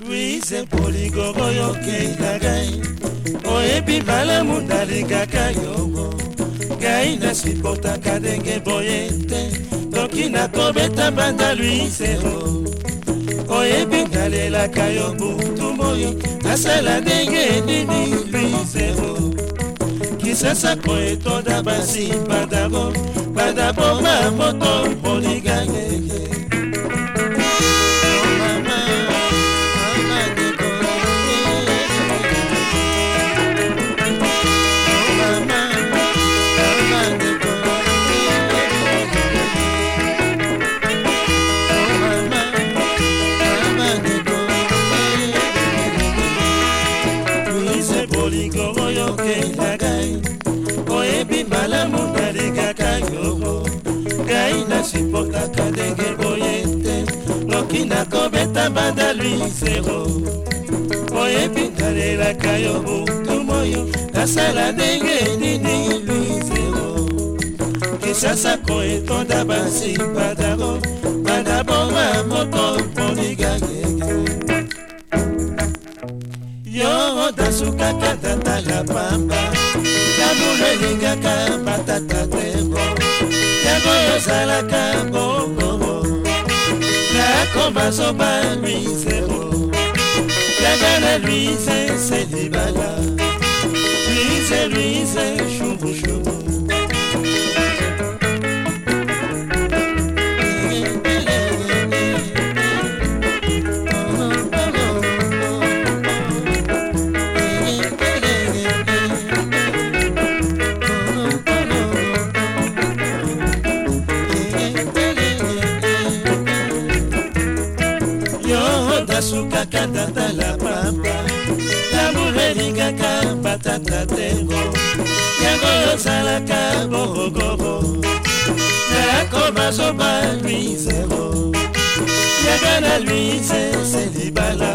luise polingogo yokeina ngai oyebi malamu nalingaka yongo ngai nasuportaka ndenge boye te noki nakobeta banda luise o oyebi nalelaka yo butu moyo nasala ndenge nini luise o kisasa po etonda basi bandabo bandabo mamoto molinga ngenge na banda luisero oyebi nalelaka yo butu moyo nasala ndenge nini luisero kisasako etonda basi badaro badaboma moko poligangenge yo dasukaka tatala pamba yamulo elingaka batata tembo yango yozalaka bongobongo akomazoba lui zero yanga na luise selibala luise luise shumbushubu basukaka tata la pamba labuleli kaka batata tengo yango yozalaka borogoro nakoma zoba lui zero yaka na lui sese libala